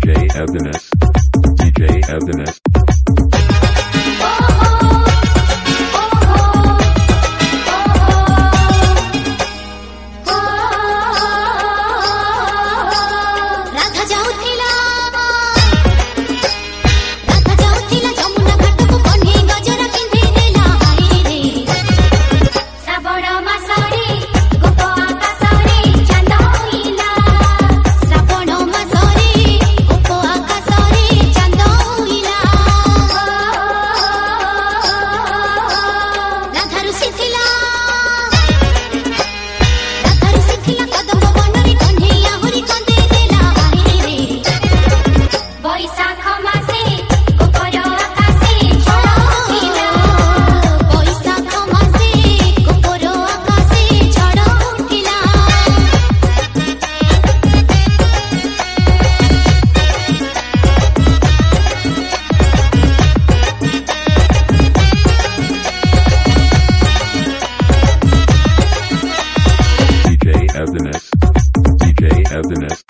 DJ Evanes. DJ Evanes. Evanes. DJ Evanes.